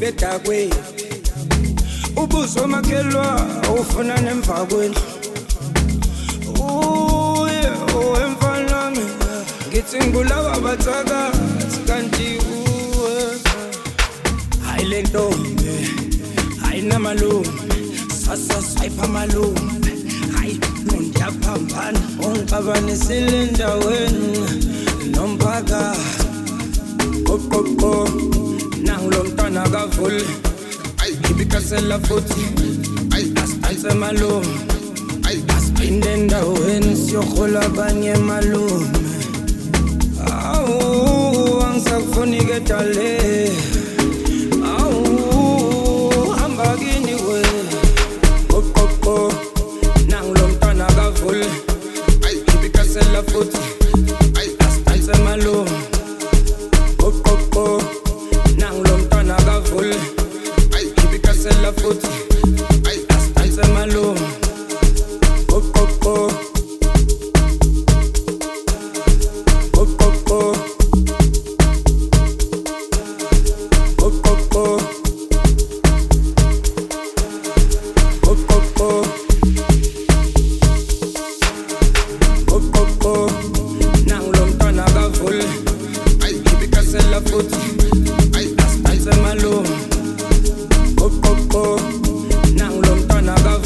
bedakweni ubuso makhelwa ufuna nemva kwendlu. Uye owemfana mina ngithi ngulaba bathakathi kanti uwe. Hayi le ntombi ayinamalume sasa swayipha malume hayi nondiyaphambana ungixabanisile endaweni nomphakathi. Oh oh oh, Now long time I got full. I because I love good. I ask I malo. I ask in den da when sio khola banye malo. Awu ang sakfuni getale.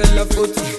c'est la faute.